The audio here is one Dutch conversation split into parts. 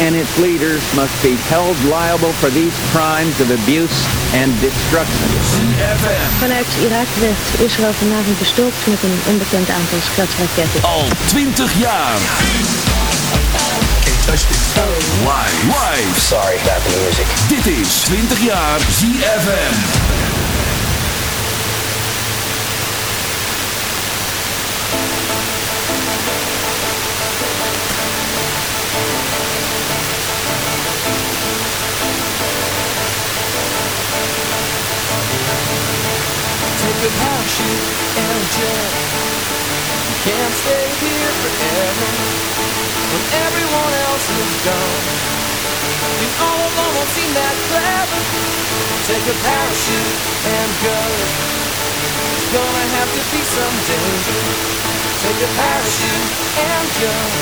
And its leaders must be held liable for these crimes of abuse and destruction. ZFM. Vanuit Irak werd Israël vanavond bestookt met een onbekend aantal schatraketten. Al 20 jaar. Live. Live. Sorry about the music. Dit is 20 jaar ZFM. And jump. You can't stay here forever when everyone else is gone. You all alone won't seem that clever. Take a parachute and go. There's gonna have to be some danger. Take a parachute and jump.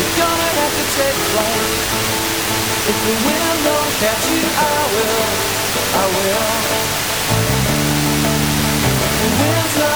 You're gonna have to take flight. If the wind don't catch you, I will. I will.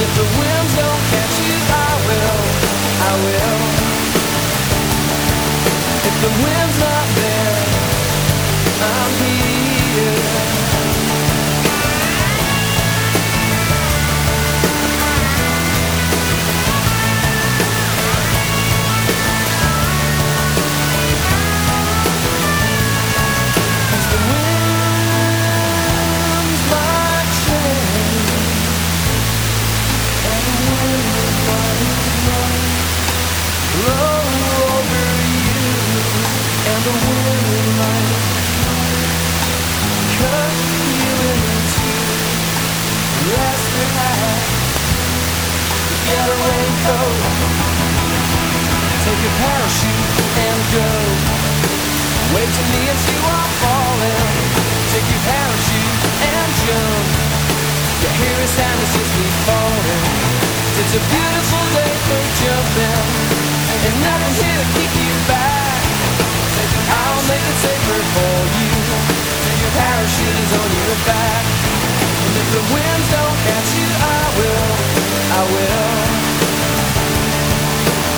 If the winds don't catch you, I will, I will. If the wind's not there, I'm here. Take a parachute and go. Wait till me and you are falling. Take your parachute and jump You hear a sound as just me falling. It's a beautiful day for jumping. And nothing's here to keep you back. I'll make it safer for you. Your parachute is on your back. And if the winds don't catch you I will, I will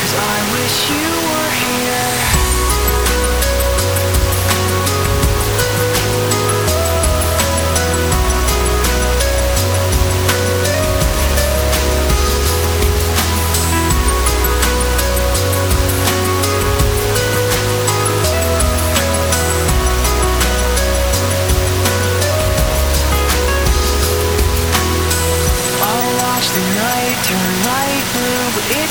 cause I wish you were here.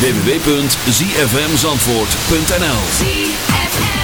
www.zfmzandvoort.nl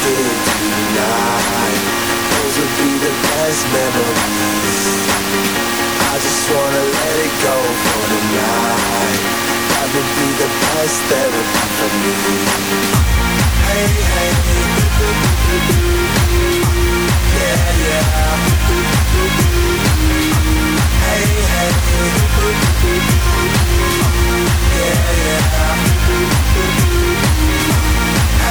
tonight be the best memories I just wanna let it go for tonight be the best Hey, hey Yeah, yeah Hey, hey Yeah, yeah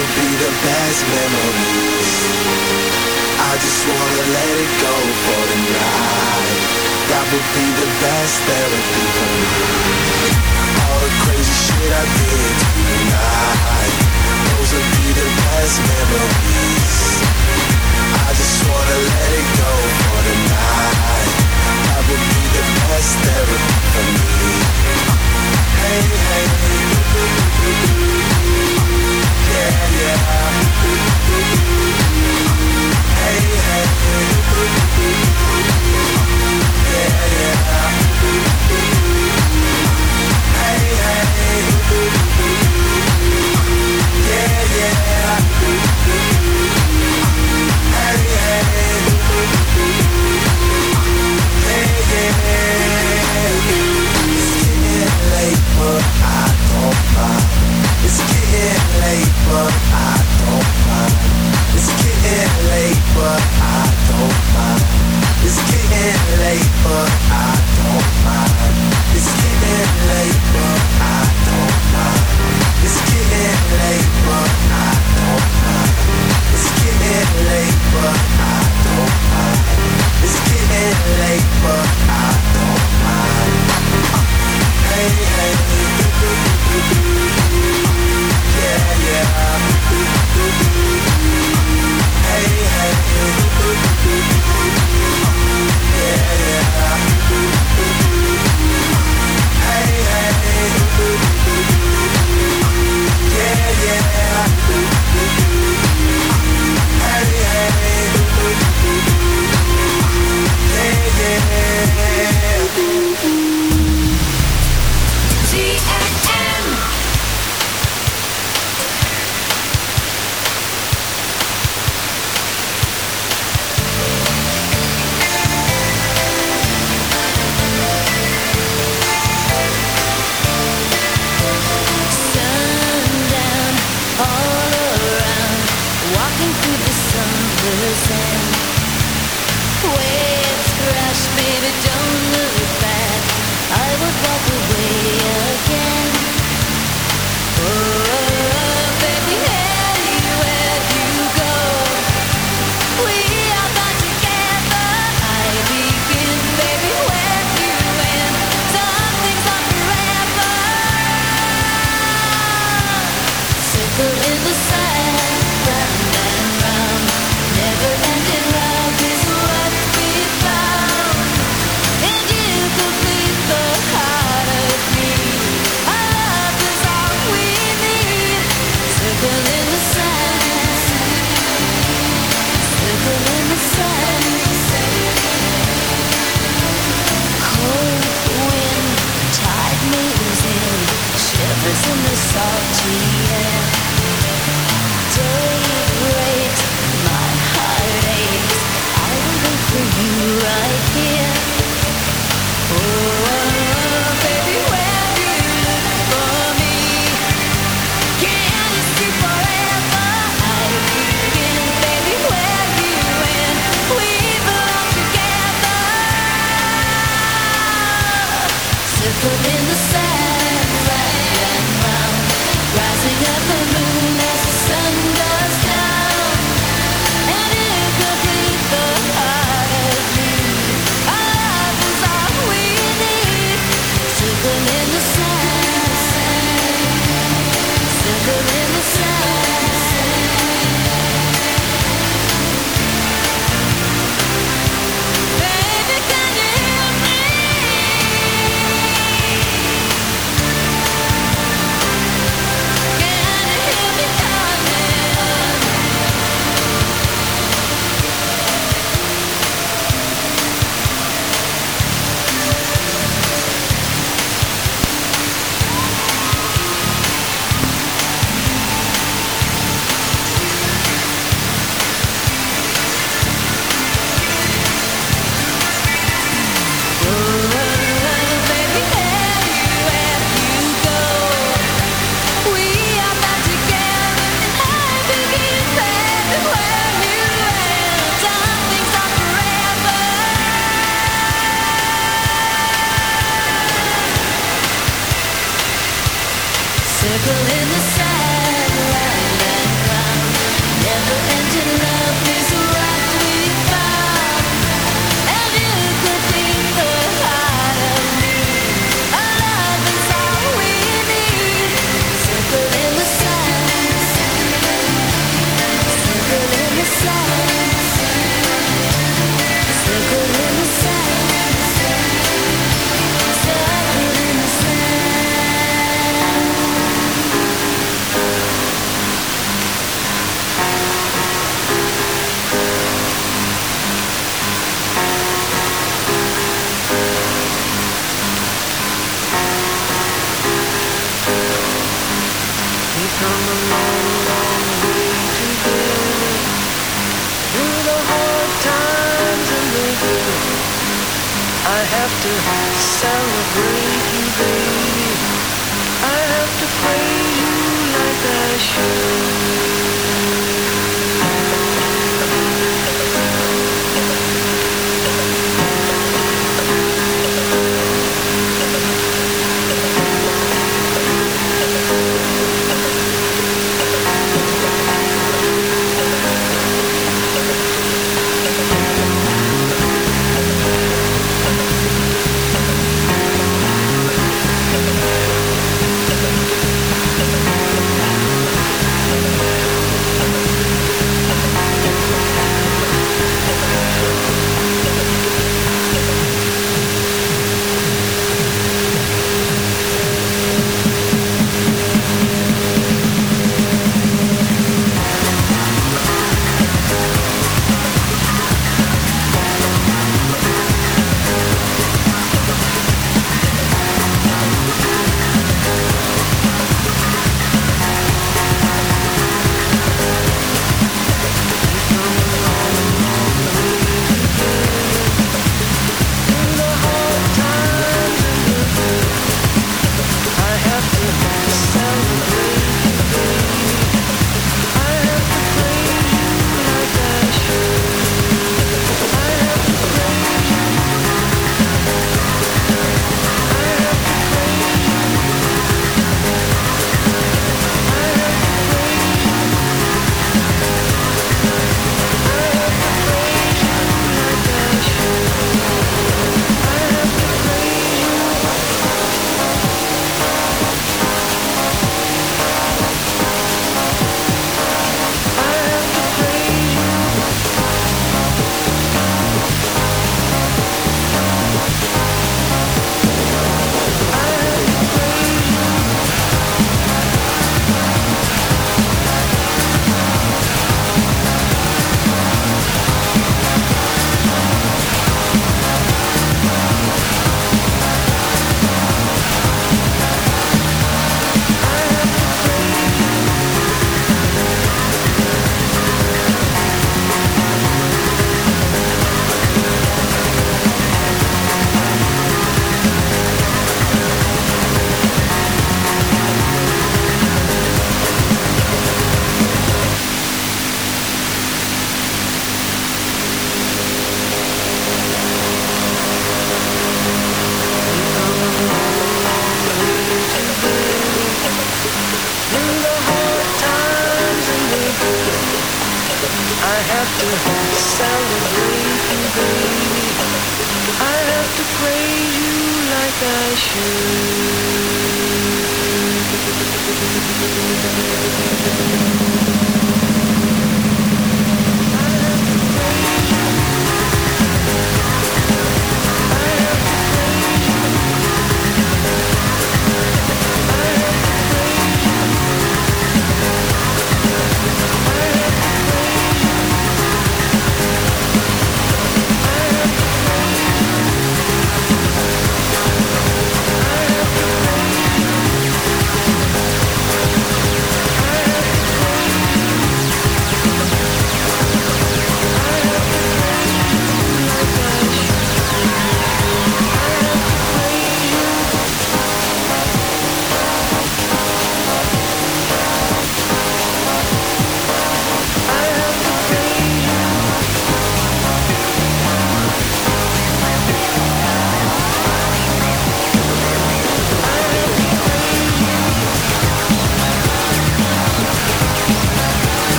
could be the best memories. I just wanna let it go for the night. That would be the best therapy for me. All the crazy shit I did tonight. Those would be the best memories. I just wanna let it go for the night. That would be the best therapy for me. Hey, hey.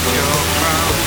your crown.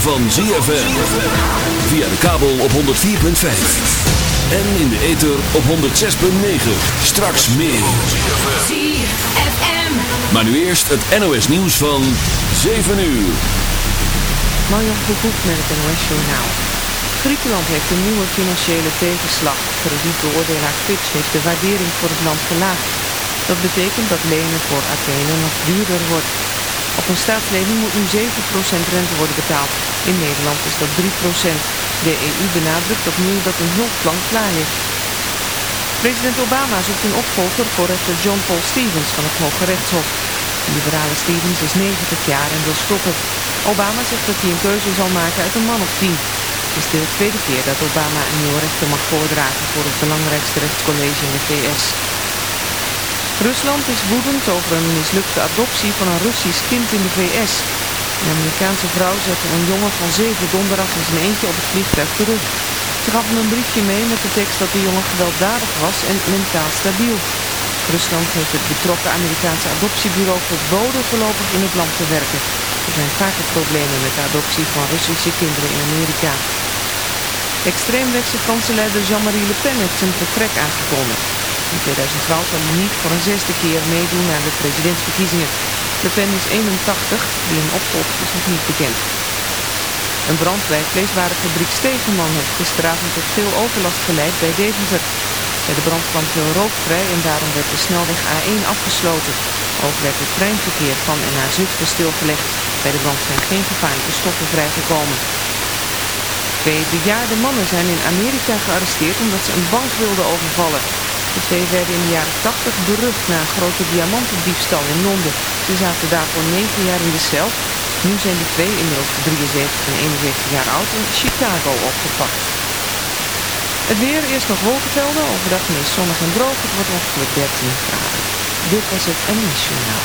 van ZFM. Via de kabel op 104.5. En in de ether op 106.9. Straks meer. ZFM. Maar nu eerst het NOS nieuws van 7 uur. Marjan Verhoek met het NOS Journaal. Griekenland heeft een nieuwe financiële tegenslag. Kredietbeoordelaar Fitch heeft de waardering voor het land verlaagd. Dat betekent dat lenen voor Athene nog duurder wordt. Op een staatslening moet nu 7% rente worden betaald. In Nederland is dat 3%. De EU benadrukt opnieuw dat een hulpplan klaar ligt. President Obama zoekt een opvolger voor rechter John Paul Stevens van het Hoge Rechtshof. De liberale Stevens is 90 jaar en wil stoppen. Obama zegt dat hij een keuze zal maken uit een man of tien. Het is de tweede keer dat Obama een nieuwe rechter mag voordragen voor het belangrijkste rechtscollege in de VS. Rusland is woedend over een mislukte adoptie van een Russisch kind in de VS. Een Amerikaanse vrouw zette een jongen van zeven donderdag in zijn eentje op het vliegtuig terug. Ze gaf hem een briefje mee met de tekst dat de jongen gewelddadig was en mentaal stabiel. Rusland heeft het betrokken Amerikaanse adoptiebureau verboden voorlopig in het land te werken. Er zijn vaker problemen met de adoptie van Russische kinderen in Amerika. Extreemrechtse Franse leider Jean-Marie Le Pen heeft zijn vertrek aangekondigd. In 2012 zal hij niet voor een zesde keer meedoen aan de presidentsverkiezingen. Le Pen is 81, wie hem opvolgt is nog niet bekend. Een brand bij vleeswarenfabriek Stegenman heeft gisteravond tot veel overlast geleid bij Deventer. Bij de brand kwam veel rook vrij en daarom werd de snelweg A1 afgesloten. Ook werd het treinverkeer van en naar Zutphen stilgelegd. Bij de brand zijn geen gevaarlijke stoffen vrijgekomen. Twee bejaarde mannen zijn in Amerika gearresteerd omdat ze een bank wilden overvallen. De twee werden in de jaren 80 berucht na een grote diamantendiefstal in Londen. Ze zaten daarvoor 9 jaar in de cel. Nu zijn de twee, inmiddels 73 en 71 jaar oud, in Chicago opgepakt. Het weer, eerst nog wolkenvelden, overdag meest zonnig en droog. Het wordt ongeveer 13 graden. Dit was het NOS Journaal.